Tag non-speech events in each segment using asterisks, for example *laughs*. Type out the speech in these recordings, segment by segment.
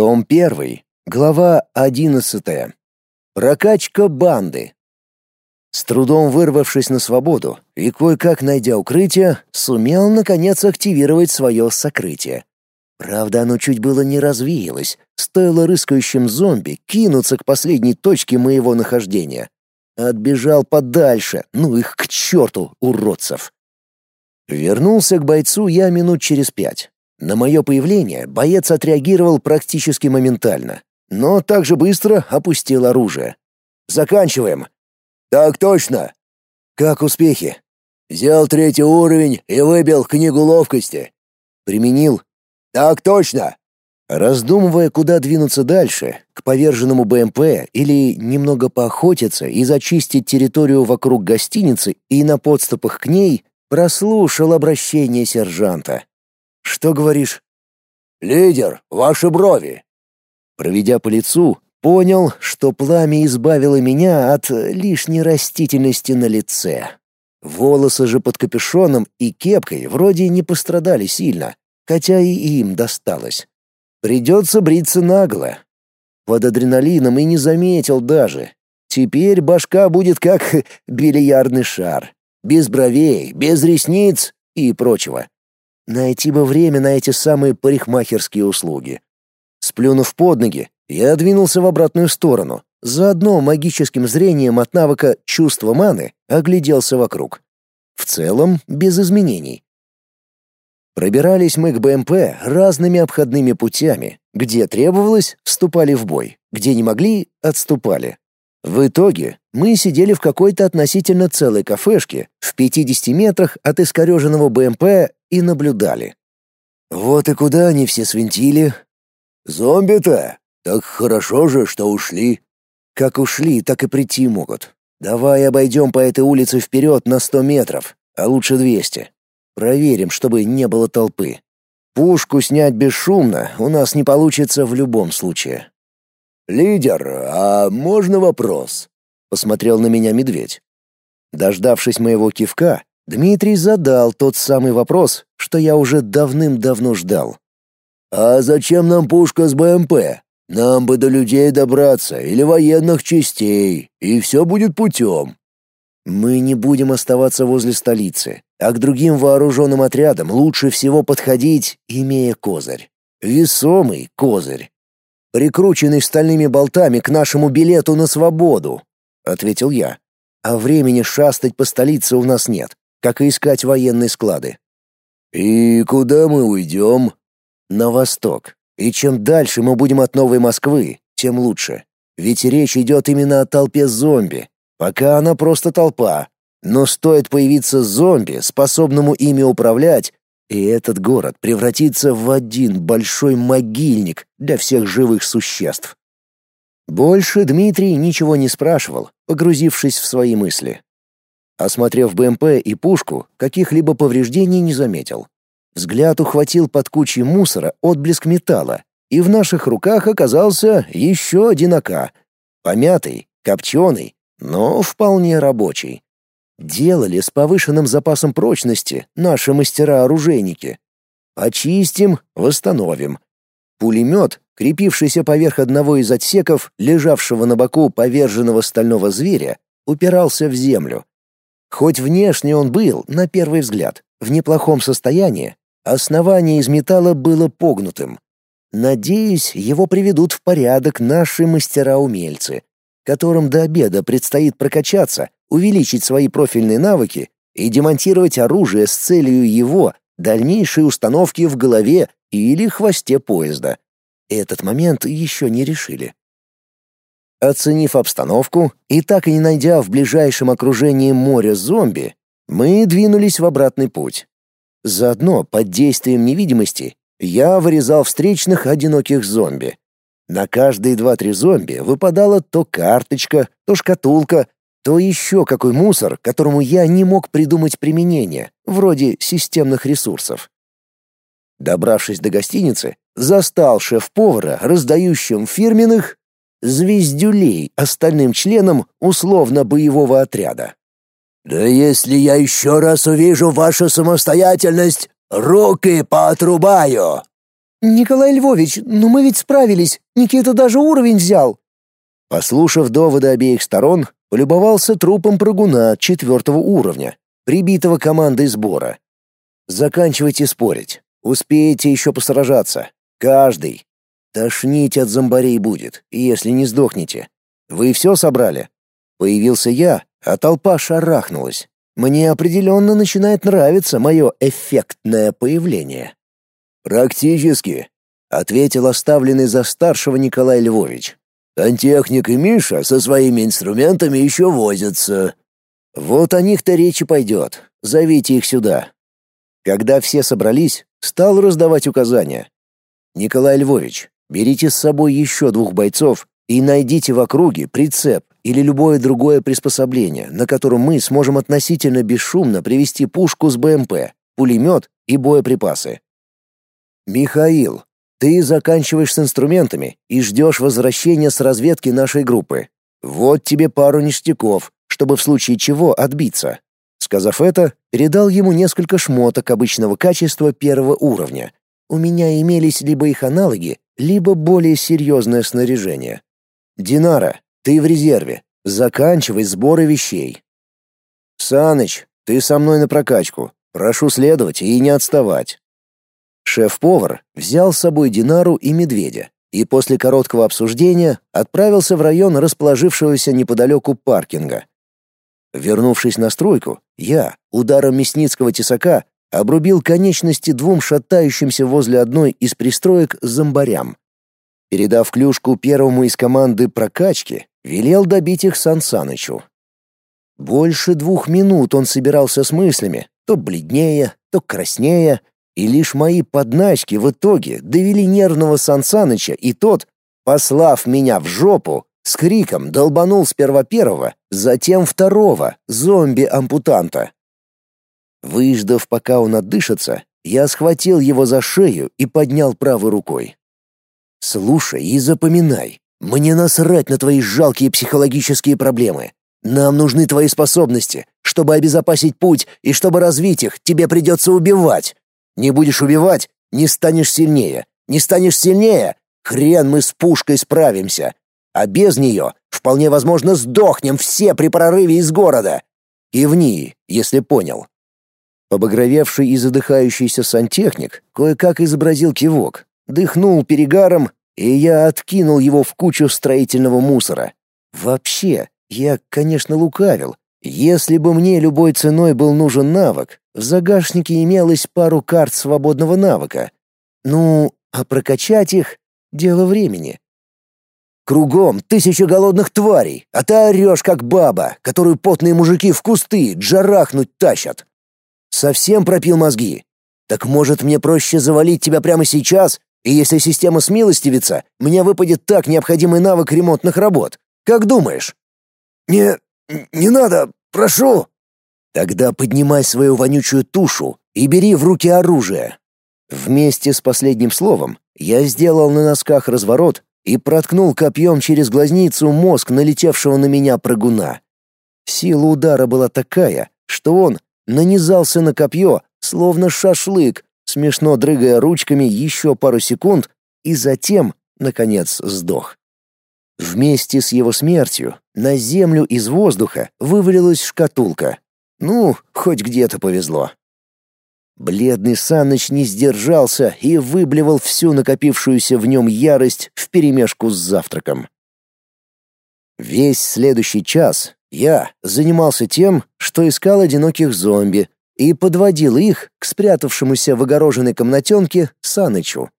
Том 1, глава 11. Прокачка банды. С трудом вырвавшись на свободу и кое-как найдя укрытие, сумел наконец активировать свое сокрытие. Правда, оно чуть было не развеялось, стоило рыскающим зомби кинуться к последней точке моего нахождения. Отбежал подальше, ну их к черту, уродцев. Вернулся к бойцу я минут через пять. На мое появление боец отреагировал практически моментально, но также быстро опустил оружие. «Заканчиваем!» «Так точно!» «Как успехи?» «Взял третий уровень и выбил книгу ловкости». «Применил?» «Так точно!» Раздумывая, куда двинуться дальше, к поверженному БМП или немного поохотиться и зачистить территорию вокруг гостиницы и на подступах к ней, прослушал обращение сержанта. «Что говоришь?» «Лидер, ваши брови!» Проведя по лицу, понял, что пламя избавило меня от лишней растительности на лице. Волосы же под капюшоном и кепкой вроде не пострадали сильно, хотя и им досталось. Придется бриться нагло. Под адреналином и не заметил даже. Теперь башка будет как *laughs* бильярдный шар. Без бровей, без ресниц и прочего. Найти бы время на эти самые парикмахерские услуги. Сплюнув под ноги, я двинулся в обратную сторону. Заодно магическим зрением от навыка чувства маны огляделся вокруг. В целом, без изменений. Пробирались мы к БМП разными обходными путями. Где требовалось, вступали в бой. Где не могли, отступали. В итоге мы сидели в какой-то относительно целой кафешке в 50 метрах от искореженного БМП и наблюдали. Вот и куда они все свинтили. «Зомби-то? Так хорошо же, что ушли». «Как ушли, так и прийти могут. Давай обойдем по этой улице вперед на 100 метров, а лучше 200. Проверим, чтобы не было толпы. Пушку снять бесшумно у нас не получится в любом случае. Лидер, а можно вопрос? посмотрел на меня медведь. Дождавшись моего кивка, Дмитрий задал тот самый вопрос, что я уже давным-давно ждал. А зачем нам пушка с БМП? Нам бы до людей добраться или военных частей, и все будет путем. Мы не будем оставаться возле столицы, а к другим вооруженным отрядам лучше всего подходить, имея козырь. Весомый козырь. Прикрученный стальными болтами к нашему билету на свободу, ответил я. А времени шастать по столице у нас нет, как и искать военные склады. И куда мы уйдем? На восток. И чем дальше мы будем от Новой Москвы, тем лучше. Ведь речь идет именно о толпе зомби, Пока она просто толпа, но стоит появиться зомби, способному ими управлять, и этот город превратится в один большой могильник для всех живых существ. Больше Дмитрий ничего не спрашивал, погрузившись в свои мысли. Осмотрев БМП и пушку, каких-либо повреждений не заметил. Взгляд ухватил под кучей мусора отблеск металла, и в наших руках оказался еще один АК. Помятый, копченый, но вполне рабочий. Делали с повышенным запасом прочности наши мастера-оружейники. Очистим, восстановим. Пулемет, крепившийся поверх одного из отсеков, лежавшего на боку поверженного стального зверя, упирался в землю. Хоть внешне он был, на первый взгляд, в неплохом состоянии, основание из металла было погнутым. Надеюсь, его приведут в порядок наши мастера-умельцы, которым до обеда предстоит прокачаться, увеличить свои профильные навыки и демонтировать оружие с целью его дальнейшей установки в голове или хвосте поезда. Этот момент еще не решили. Оценив обстановку и так и не найдя в ближайшем окружении моря зомби, мы двинулись в обратный путь. Заодно под действием невидимости я вырезал встречных одиноких зомби, на каждые два-три зомби выпадала то карточка, то шкатулка, то еще какой мусор, которому я не мог придумать применение, вроде системных ресурсов. Добравшись до гостиницы, застал шеф-повара, раздающим фирменных звездюлей остальным членам условно-боевого отряда. «Да если я еще раз увижу вашу самостоятельность, руки поотрубаю!» «Николай Львович, ну мы ведь справились, Никита даже уровень взял!» Послушав доводы обеих сторон, полюбовался трупом прыгуна четвертого уровня, прибитого командой сбора. «Заканчивайте спорить. Успеете еще посражаться. Каждый. Тошнить от зомбарей будет, если не сдохнете. Вы все собрали?» Появился я, а толпа шарахнулась. Мне определенно начинает нравиться мое эффектное появление. «Практически», — ответил оставленный за старшего Николай Львович. «Сантехник и Миша со своими инструментами еще возятся». «Вот о них-то речи пойдет. Зовите их сюда». Когда все собрались, стал раздавать указания. «Николай Львович, берите с собой еще двух бойцов и найдите в округе прицеп или любое другое приспособление, на котором мы сможем относительно бесшумно привести пушку с БМП, пулемет и боеприпасы. Михаил, ты заканчиваешь с инструментами и ждешь возвращения с разведки нашей группы. Вот тебе пару ништяков, чтобы в случае чего отбиться. Сказав это, передал ему несколько шмоток обычного качества первого уровня. У меня имелись либо их аналоги, либо более серьезное снаряжение. Динара, ты в резерве. Заканчивай сборы вещей. Саныч, ты со мной на прокачку. Прошу следовать и не отставать. Шеф-повар взял с собой Динару и медведя и после короткого обсуждения отправился в район расположившегося неподалеку паркинга. Вернувшись на стройку, я ударом мясницкого тесака обрубил конечности двум шатающимся возле одной из пристроек зомбарям. Передав клюшку первому из команды прокачки, велел добить их Сан Санычу. Больше двух минут он собирался с мыслями, то бледнее, то краснее, и лишь мои подначки в итоге довели нервного Сан Саныча, и тот, послав меня в жопу, с криком долбанул сперва первого, затем второго, зомби-ампутанта. Выждав, пока он отдышится, я схватил его за шею и поднял правой рукой. «Слушай и запоминай. Мне насрать на твои жалкие психологические проблемы. Нам нужны твои способности. Чтобы обезопасить путь и чтобы развить их, тебе придется убивать. Не будешь убивать — не станешь сильнее. Не станешь сильнее — хрен мы с пушкой справимся. А без нее, вполне возможно, сдохнем все при прорыве из города. Кивни, если понял. Побагровевший и задыхающийся сантехник кое-как изобразил кивок, дыхнул перегаром, и я откинул его в кучу строительного мусора. Вообще, я, конечно, лукавил. Если бы мне любой ценой был нужен навык, в загашнике имелось пару карт свободного навыка. Ну, а прокачать их — дело времени. Кругом тысяча голодных тварей, а ты орешь, как баба, которую потные мужики в кусты джарахнуть тащат. Совсем пропил мозги. Так может мне проще завалить тебя прямо сейчас, и если система смилостивится, мне выпадет так необходимый навык ремонтных работ. Как думаешь? Не, не надо, прошу. Тогда поднимай свою вонючую тушу и бери в руки оружие. Вместе с последним словом я сделал на носках разворот и проткнул копьем через глазницу мозг налетевшего на меня прыгуна. Сила удара была такая, что он нанизался на копье, словно шашлык, смешно дрыгая ручками еще пару секунд, и затем, наконец, сдох. Вместе с его смертью на землю из воздуха вывалилась шкатулка. Ну, хоть где-то повезло. Бледный Саныч не сдержался и выблевал всю накопившуюся в нем ярость вперемешку с завтраком. Весь следующий час я занимался тем, что искал одиноких зомби и подводил их к спрятавшемуся в огороженной комнатенке Санычу.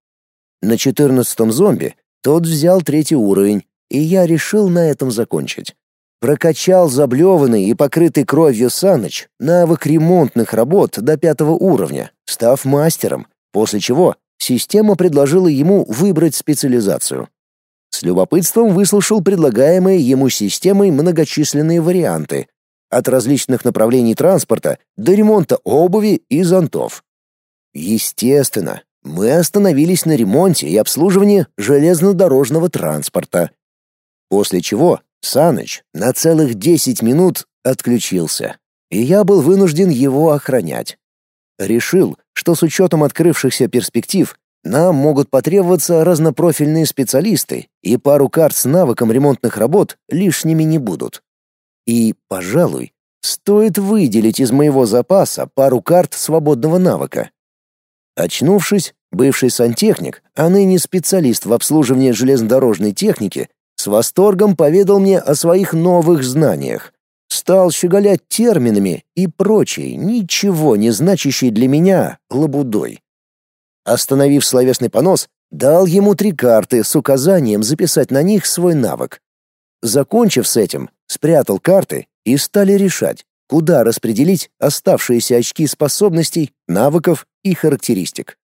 На четырнадцатом зомби тот взял третий уровень, и я решил на этом закончить. Прокачал заблеванный и покрытый кровью Саныч навык ремонтных работ до пятого уровня, став мастером, после чего система предложила ему выбрать специализацию. С любопытством выслушал предлагаемые ему системой многочисленные варианты, от различных направлений транспорта до ремонта обуви и зонтов. Естественно, мы остановились на ремонте и обслуживании железнодорожного транспорта. После чего Саныч на целых 10 минут отключился, и я был вынужден его охранять. Решил, что с учетом открывшихся перспектив Нам могут потребоваться разнопрофильные специалисты, и пару карт с навыком ремонтных работ лишними не будут. И, пожалуй, стоит выделить из моего запаса пару карт свободного навыка. Очнувшись, бывший сантехник, а ныне специалист в обслуживании железнодорожной техники, с восторгом поведал мне о своих новых знаниях. Стал щеголять терминами и прочей, ничего не значащей для меня, лабудой. Остановив словесный понос, дал ему три карты с указанием записать на них свой навык. Закончив с этим, спрятал карты и стали решать, куда распределить оставшиеся очки способностей, навыков и характеристик.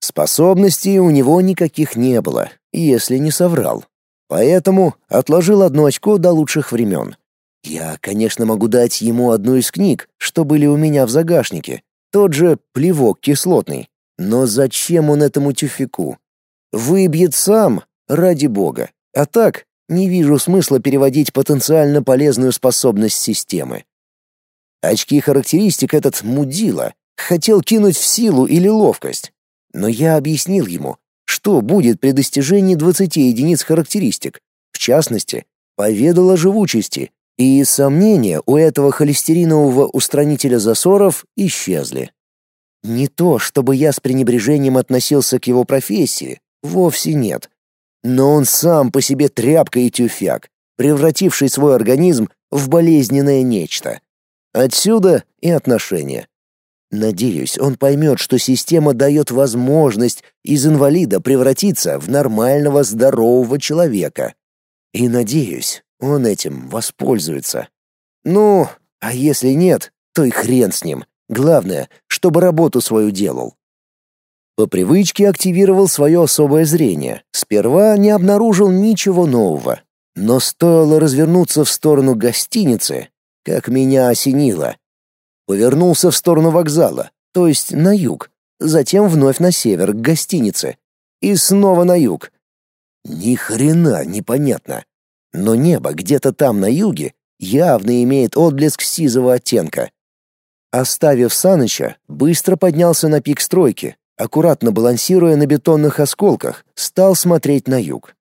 Способностей у него никаких не было, если не соврал. Поэтому отложил одно очко до лучших времен. Я, конечно, могу дать ему одну из книг, что были у меня в загашнике, тот же плевок кислотный. Но зачем он этому тюфику? Выбьет сам, ради бога. А так, не вижу смысла переводить потенциально полезную способность системы. Очки характеристик этот мудила хотел кинуть в силу или ловкость. Но я объяснил ему, что будет при достижении 20 единиц характеристик. В частности, поведал о живучести, и сомнения у этого холестеринового устранителя засоров исчезли. Не то, чтобы я с пренебрежением относился к его профессии, вовсе нет. Но он сам по себе тряпка и тюфяк, превративший свой организм в болезненное нечто. Отсюда и отношения. Надеюсь, он поймет, что система дает возможность из инвалида превратиться в нормального здорового человека. И надеюсь, он этим воспользуется. Ну, а если нет, то и хрен с ним. Главное, чтобы работу свою делал. По привычке активировал свое особое зрение. Сперва не обнаружил ничего нового. Но стоило развернуться в сторону гостиницы, как меня осенило. Повернулся в сторону вокзала, то есть на юг, затем вновь на север, к гостинице. И снова на юг. Ни хрена непонятно. Но небо где-то там на юге явно имеет отблеск сизого оттенка. Оставив Саныча, быстро поднялся на пик стройки, аккуратно балансируя на бетонных осколках, стал смотреть на юг.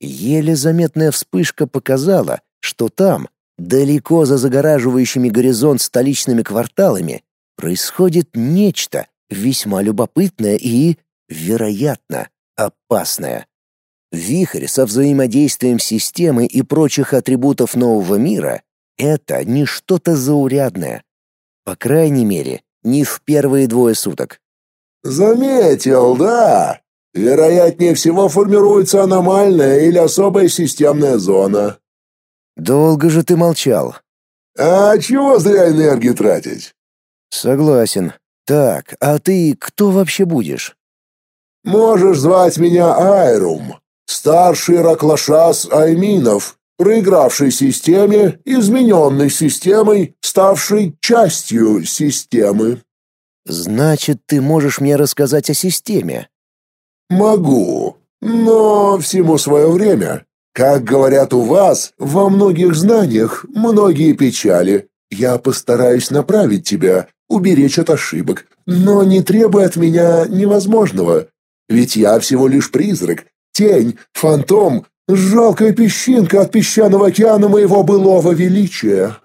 Еле заметная вспышка показала, что там, далеко за загораживающими горизонт столичными кварталами, происходит нечто весьма любопытное и, вероятно, опасное. Вихрь со взаимодействием системы и прочих атрибутов нового мира — это не что-то заурядное, по крайней мере, не в первые двое суток. «Заметил, да. Вероятнее всего формируется аномальная или особая системная зона». «Долго же ты молчал». «А чего зря энергию тратить?» «Согласен. Так, а ты кто вообще будешь?» «Можешь звать меня Айрум, старший Раклашас Айминов, проигравшей системе, измененной системой, ставшей частью системы. Значит, ты можешь мне рассказать о системе? Могу, но всему свое время. Как говорят у вас, во многих знаниях многие печали. Я постараюсь направить тебя, уберечь от ошибок, но не требуй от меня невозможного. Ведь я всего лишь призрак, тень, фантом, Жалкая песчинка от песчаного океана моего былого величия.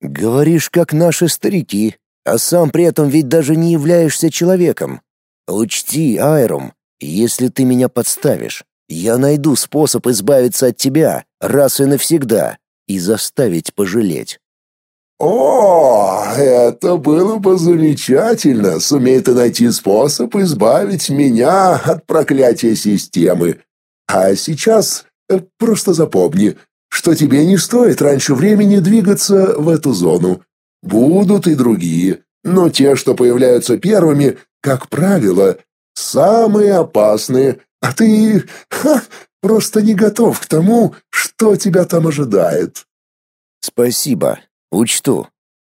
Говоришь, как наши старики, а сам при этом ведь даже не являешься человеком. Учти, Айром, если ты меня подставишь, я найду способ избавиться от тебя раз и навсегда и заставить пожалеть. О, это было бы замечательно, сумей ты найти способ избавить меня от проклятия системы, а сейчас э, просто запомни, что тебе не стоит раньше времени двигаться в эту зону. Будут и другие, но те, что появляются первыми, как правило, самые опасные, а ты ха, просто не готов к тому, что тебя там ожидает. Спасибо, учту.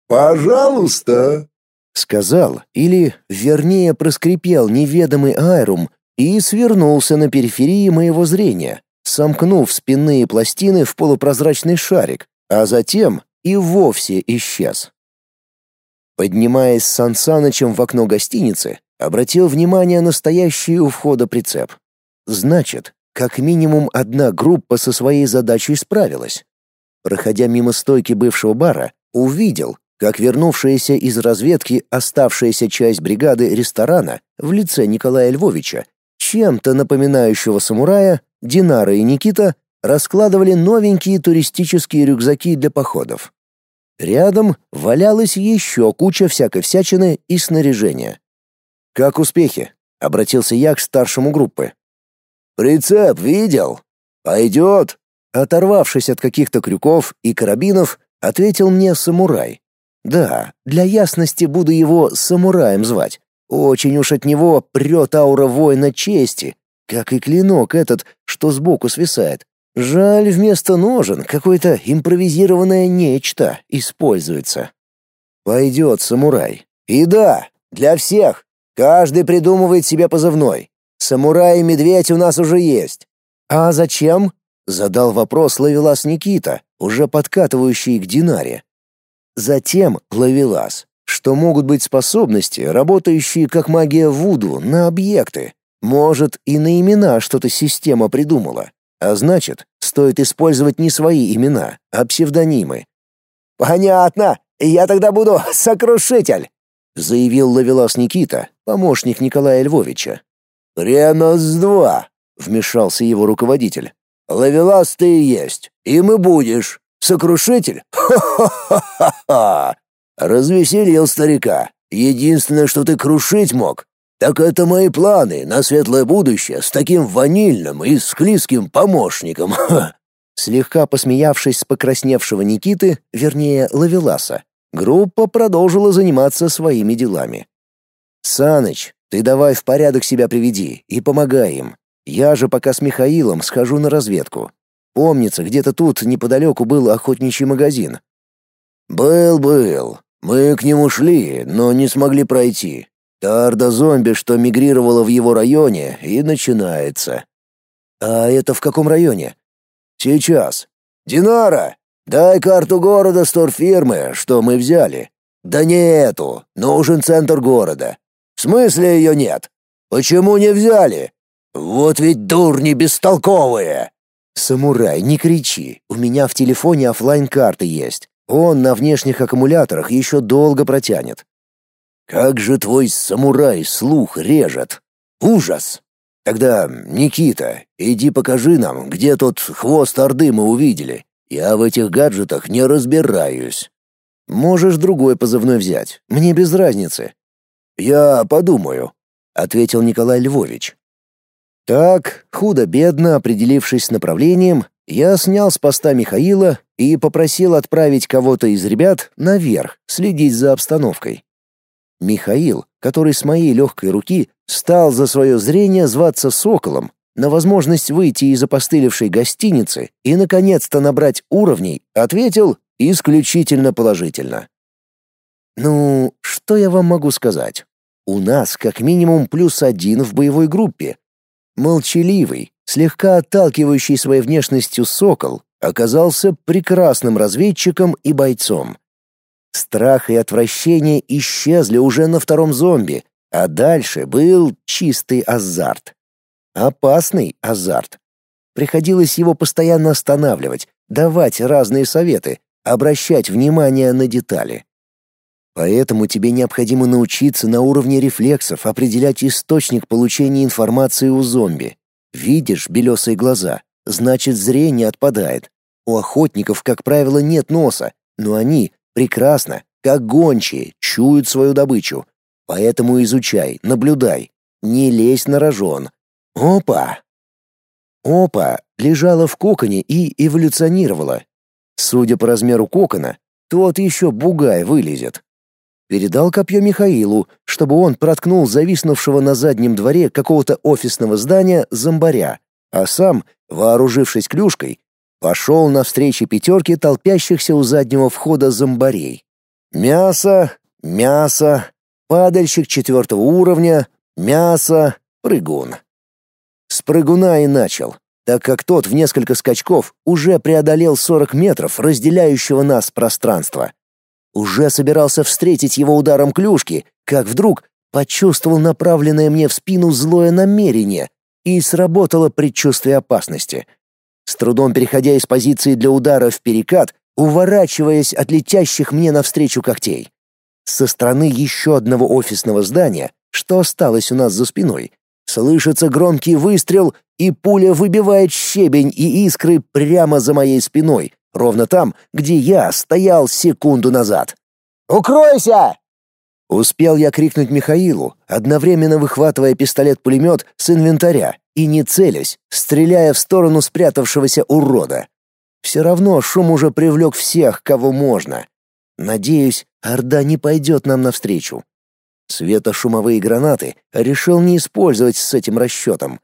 Пожалуйста, сказал или, вернее, проскрипел неведомый Айрум, и свернулся на периферии моего зрения, сомкнув спинные пластины в полупрозрачный шарик, а затем и вовсе исчез. Поднимаясь с Сан Санычем в окно гостиницы, обратил внимание на стоящий у входа прицеп. Значит, как минимум одна группа со своей задачей справилась. Проходя мимо стойки бывшего бара, увидел, как вернувшаяся из разведки оставшаяся часть бригады ресторана в лице Николая Львовича, чем-то напоминающего самурая, Динара и Никита раскладывали новенькие туристические рюкзаки для походов. Рядом валялась еще куча всякой всячины и снаряжения. «Как успехи?» — обратился я к старшему группы. «Прицеп видел? Пойдет?» Оторвавшись от каких-то крюков и карабинов, ответил мне самурай. Да, для ясности буду его самураем звать. Очень уж от него прет аура воина чести, как и клинок этот, что сбоку свисает. Жаль, вместо ножен какое-то импровизированное нечто используется. Пойдет самурай. И да, для всех. Каждый придумывает себе позывной. Самурай и медведь у нас уже есть. А зачем? Задал вопрос Лавелас Никита, уже подкатывающий к Динаре. Затем Лавелас, что могут быть способности, работающие как магия Вуду на объекты. Может, и на имена что-то система придумала. А значит, стоит использовать не свои имена, а псевдонимы. «Понятно. Я тогда буду *laughs* Сокрушитель», — заявил Лавелас Никита, помощник Николая Львовича. «Прямо с два», — вмешался его руководитель. «Лавелас ты и есть, и будешь. Сокрушитель? *laughs* Ха-ха-ха-ха! Развеселил старика. Единственное, что ты крушить мог, так это мои планы на светлое будущее с таким ванильным и склизким помощником. *laughs* Слегка посмеявшись с покрасневшего Никиты, вернее, Лавеласа, группа продолжила заниматься своими делами. «Саныч, ты давай в порядок себя приведи и помогай им. Я же пока с Михаилом схожу на разведку. Помнится, где-то тут неподалеку был охотничий магазин». «Был-был. Мы к нему шли, но не смогли пройти. Та орда-зомби, что мигрировала в его районе, и начинается. А это в каком районе? Сейчас. Динара, дай карту города с торфирмы, что мы взяли. Да не эту, нужен центр города. В смысле ее нет? Почему не взяли? Вот ведь дурни бестолковые. Самурай, не кричи. У меня в телефоне офлайн карты есть. Он на внешних аккумуляторах еще долго протянет. Как же твой самурай слух режет! Ужас! Тогда, Никита, иди покажи нам, где тот хвост Орды мы увидели. Я в этих гаджетах не разбираюсь. Можешь другой позывной взять, мне без разницы. Я подумаю, ответил Николай Львович. Так, худо-бедно определившись с направлением, я снял с поста Михаила и попросил отправить кого-то из ребят наверх следить за обстановкой. Михаил, который с моей легкой руки стал за свое зрение зваться Соколом, на возможность выйти из опостылевшей гостиницы и, наконец-то, набрать уровней, ответил исключительно положительно. Ну, что я вам могу сказать? У нас как минимум плюс один в боевой группе. Молчаливый, слегка отталкивающий своей внешностью сокол оказался прекрасным разведчиком и бойцом. Страх и отвращение исчезли уже на втором зомби, а дальше был чистый азарт. Опасный азарт. Приходилось его постоянно останавливать, давать разные советы, обращать внимание на детали. Поэтому тебе необходимо научиться на уровне рефлексов определять источник получения информации у зомби. Видишь белесые глаза, значит зрение отпадает. У охотников, как правило, нет носа, но они прекрасно, как гончие, чуют свою добычу. Поэтому изучай, наблюдай, не лезь на рожон. Опа! Опа лежала в коконе и эволюционировала. Судя по размеру кокона, тот еще бугай вылезет. Передал копье Михаилу, чтобы он проткнул зависнувшего на заднем дворе какого-то офисного здания зомбаря, а сам, вооружившись клюшкой, пошел навстречу пятерке толпящихся у заднего входа зомбарей. Мясо, мясо, падальщик четвертого уровня, мясо, прыгун. С прыгуна и начал, так как тот в несколько скачков уже преодолел 40 метров разделяющего нас пространства. Уже собирался встретить его ударом клюшки, как вдруг почувствовал направленное мне в спину злое намерение, и сработало предчувствие опасности. С трудом переходя из позиции для удара в перекат, уворачиваясь от летящих мне навстречу когтей. Со стороны еще одного офисного здания, что осталось у нас за спиной, слышится громкий выстрел, и пуля выбивает щебень и искры прямо за моей спиной, ровно там, где я стоял секунду назад. «Укройся!» Успел я крикнуть Михаилу, одновременно выхватывая пистолет-пулемет с инвентаря и не целясь, стреляя в сторону спрятавшегося урода. Все равно шум уже привлек всех, кого можно. Надеюсь, Орда не пойдет нам навстречу. Светошумовые гранаты решил не использовать с этим расчетом.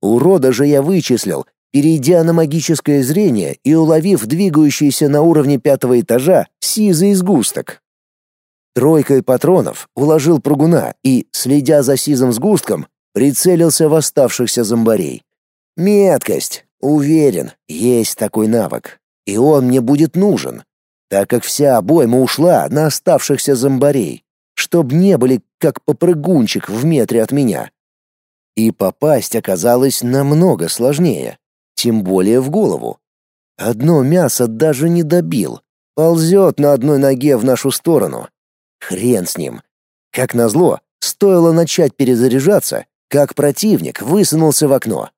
Урода же я вычислил, перейдя на магическое зрение и уловив двигающийся на уровне пятого этажа сизый сгусток. Тройкой патронов уложил прыгуна и, следя за сизым сгустком, прицелился в оставшихся зомбарей. Меткость. Уверен, есть такой навык. И он мне будет нужен, так как вся обойма ушла на оставшихся зомбарей, чтоб не были как попрыгунчик в метре от меня. И попасть оказалось намного сложнее, тем более в голову. Одно мясо даже не добил, ползет на одной ноге в нашу сторону, Хрен с ним. Как назло, стоило начать перезаряжаться, как противник высунулся в окно.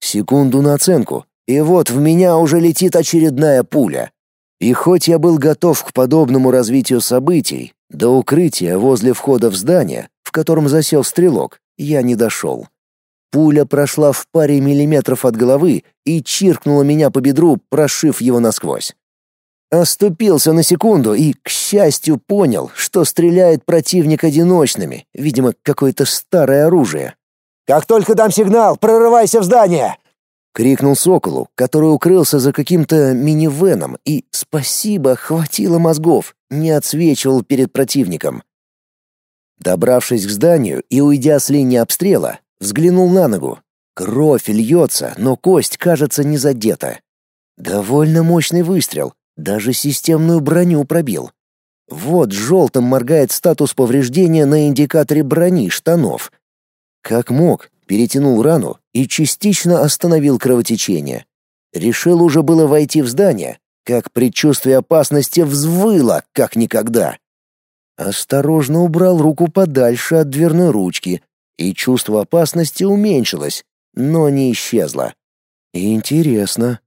Секунду на оценку, и вот в меня уже летит очередная пуля. И хоть я был готов к подобному развитию событий, до укрытия возле входа в здание, в котором засел стрелок, я не дошел. Пуля прошла в паре миллиметров от головы и чиркнула меня по бедру, прошив его насквозь. Оступился на секунду и, к счастью, понял, что стреляет противник одиночными, видимо, какое-то старое оружие. «Как только дам сигнал, прорывайся в здание!» — крикнул Соколу, который укрылся за каким-то минивеном, и, спасибо, хватило мозгов, не отсвечивал перед противником. Добравшись к зданию и уйдя с линии обстрела, взглянул на ногу. Кровь льется, но кость, кажется, не задета. Довольно мощный выстрел, даже системную броню пробил. Вот желтым моргает статус повреждения на индикаторе брони штанов. Как мог, перетянул рану и частично остановил кровотечение. Решил уже было войти в здание, как предчувствие опасности взвыло, как никогда. Осторожно убрал руку подальше от дверной ручки, и чувство опасности уменьшилось, но не исчезло. Интересно,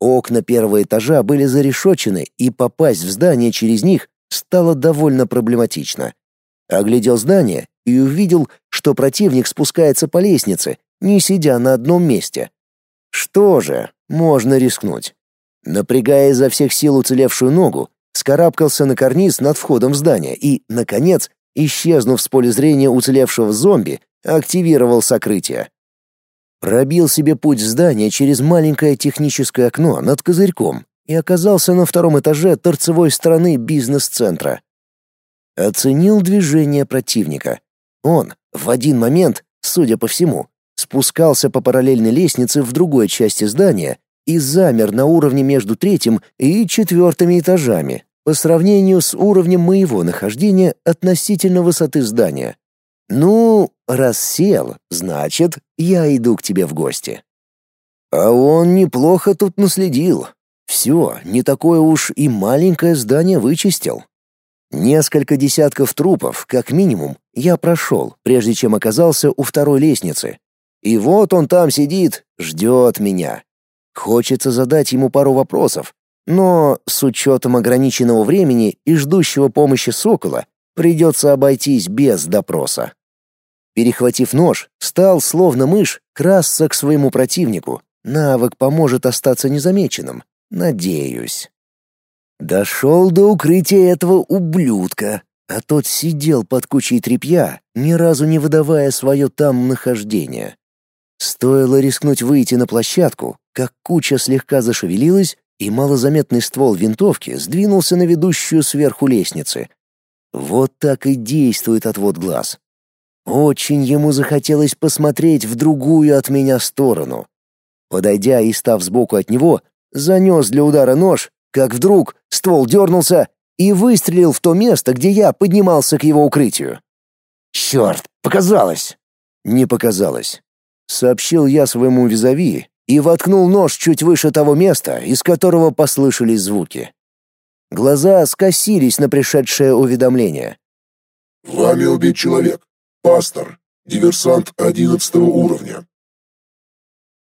Окна первого этажа были зарешочены, и попасть в здание через них стало довольно проблематично. Оглядел здание и увидел, что противник спускается по лестнице, не сидя на одном месте. Что же, можно рискнуть. Напрягая изо всех сил уцелевшую ногу, скарабкался на карниз над входом в здание и, наконец, исчезнув с поля зрения уцелевшего зомби, активировал сокрытие. Пробил себе путь в здание через маленькое техническое окно над козырьком и оказался на втором этаже торцевой стороны бизнес-центра. Оценил движение противника. Он в один момент, судя по всему, спускался по параллельной лестнице в другой части здания и замер на уровне между третьим и четвертыми этажами по сравнению с уровнем моего нахождения относительно высоты здания. Ну, раз сел, значит, я иду к тебе в гости. А он неплохо тут наследил. Все, не такое уж и маленькое здание вычистил. Несколько десятков трупов, как минимум, я прошел, прежде чем оказался у второй лестницы. И вот он там сидит, ждет меня. Хочется задать ему пару вопросов, но с учетом ограниченного времени и ждущего помощи сокола придется обойтись без допроса. Перехватив нож, стал, словно мышь, красться к своему противнику. Навык поможет остаться незамеченным. Надеюсь. Дошел до укрытия этого ублюдка, а тот сидел под кучей тряпья, ни разу не выдавая свое там нахождение. Стоило рискнуть выйти на площадку, как куча слегка зашевелилась, и малозаметный ствол винтовки сдвинулся на ведущую сверху лестницы. Вот так и действует отвод глаз. Очень ему захотелось посмотреть в другую от меня сторону. Подойдя и став сбоку от него, занес для удара нож, как вдруг ствол дернулся и выстрелил в то место, где я поднимался к его укрытию. «Черт, показалось!» «Не показалось», — сообщил я своему визави и воткнул нож чуть выше того места, из которого послышались звуки. Глаза скосились на пришедшее уведомление. «Вами убит человек. Пастор. Диверсант одиннадцатого уровня.